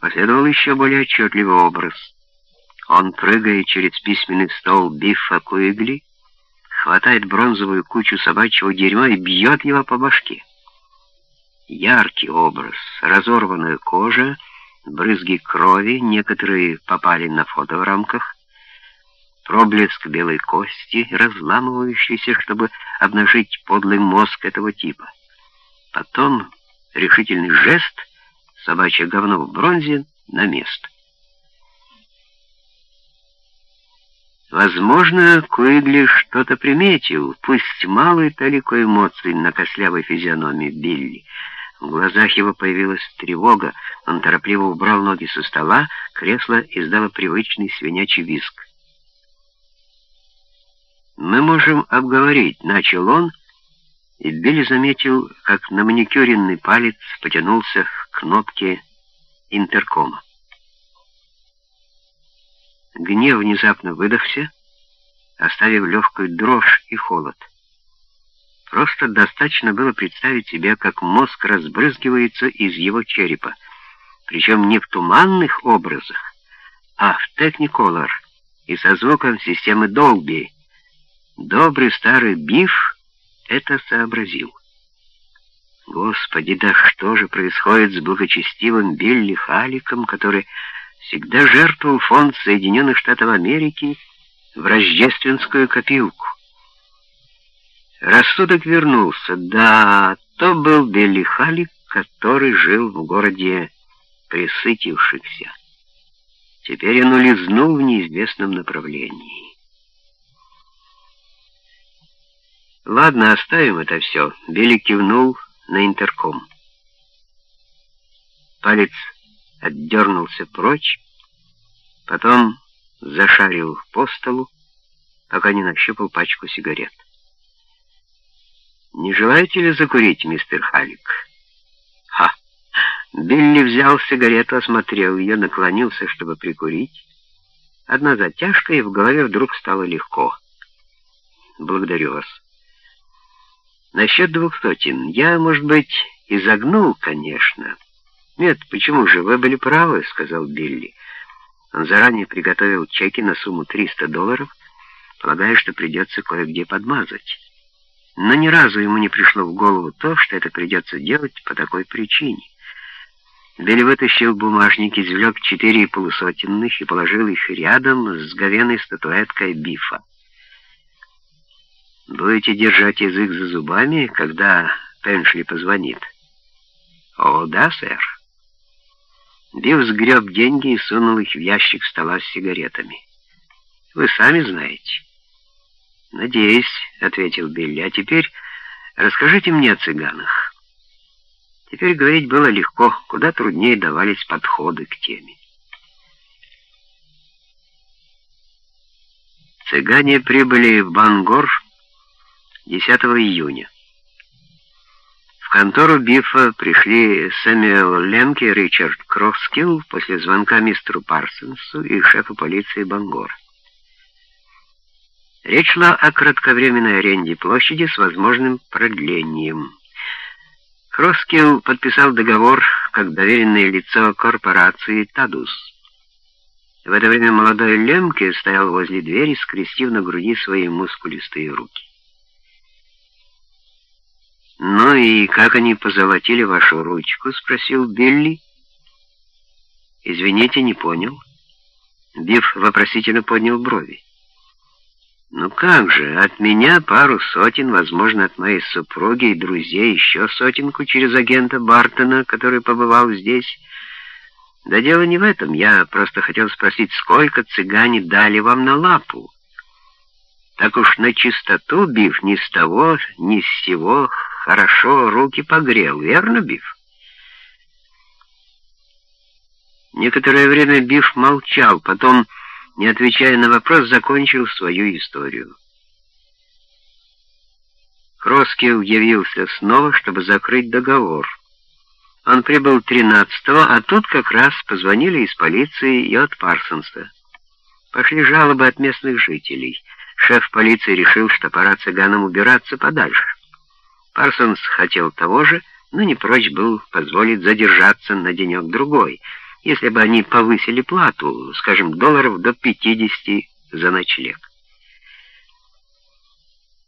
Последовал еще более отчетливый образ. Он прыгает через письменный стол Биффа Куигли, хватает бронзовую кучу собачьего дерьма и бьет его по башке. Яркий образ, разорванная кожа, брызги крови, некоторые попали на фото в рамках, проблеск белой кости, разламывающийся, чтобы обнажить подлый мозг этого типа. Потом решительный жест, собачье говно в бронзе на место. Возможно, Куигли что-то приметил, пусть малый толико эмоций на кослявой физиономии Билли. В глазах его появилась тревога, он торопливо убрал ноги со стола, кресло издало привычный свинячий виск. «Мы можем обговорить», — начал он, и Билли заметил, как на маникюренный палец потянулся к кнопке интеркома. Гнев внезапно выдохся, оставив легкую дрожь и холод. Просто достаточно было представить себе, как мозг разбрызгивается из его черепа, причем не в туманных образах, а в техниколор и со звуком системы Долби. Добрый старый Биф это сообразил. Господи, да что же происходит с благочестивым Билли Халиком, который всегда жертвовал фонд Соединенных Штатов Америки в рождественскую копилку? Рассудок вернулся. Да, то был Билли Халик, который жил в городе присытившихся. Теперь он улизнул в неизвестном направлении. Ладно, оставим это все. Билли кивнул на интерком. Палец отдернулся прочь, потом зашарил по столу, пока не нащупал пачку сигарет. «Не желаете ли закурить, мистер Халик?» «Ха!» Билли взял сигарету, осмотрел ее, наклонился, чтобы прикурить. Одна затяжка, и в голове вдруг стало легко. «Благодарю вас». «Насчет двух сотен. Я, может быть, изогнул, конечно». «Нет, почему же? Вы были правы», — сказал Билли. Он заранее приготовил чеки на сумму 300 долларов, полагая, что придется кое-где подмазать но ни разу ему не пришло в голову то, что это придется делать по такой причине. Билли вытащил бумажник, извлек четыре полусотенных и положил их рядом с говеной статуэткой Бифа. «Будете держать язык за зубами, когда Пеншли позвонит?» «О, да, сэр». Биф сгреб деньги и сунул их в ящик стола с сигаретами. «Вы сами знаете». «Надеюсь», — ответил Билли. «А теперь расскажите мне о цыганах». Теперь говорить было легко, куда труднее давались подходы к теме. Цыгане прибыли в Бангор 10 июня. В контору Бифа пришли Сэмюэл Лемки и Ричард Кроскилл после звонка мистеру Парсонсу и шефу полиции Бангора. Речь шла о кратковременной аренде площади с возможным продлением. Хроскил подписал договор как доверенное лицо корпорации «Тадус». В это время молодой Лемке стоял возле двери, скрестив на груди свои мускулистые руки. «Ну и как они позолотили вашу ручку?» — спросил Билли. «Извините, не понял». Биф вопросительно поднял брови. Ну как же, от меня пару сотен, возможно, от моей супруги и друзей еще сотенку через агента Бартона, который побывал здесь. Да дело не в этом, я просто хотел спросить, сколько цыгане дали вам на лапу? Так уж на чистоту, Биф, ни с того, ни с сего хорошо руки погрел, верно, Биф? Некоторое время Биф молчал, потом не отвечая на вопрос, закончил свою историю. Кроскил явился снова, чтобы закрыть договор. Он прибыл 13-го, а тут как раз позвонили из полиции и от Парсонса. Пошли жалобы от местных жителей. Шеф полиции решил, что пора цыганам убираться подальше. Парсонс хотел того же, но не прочь был позволить задержаться на денек-другой — если бы они повысили плату, скажем, долларов до 50 за ночлег.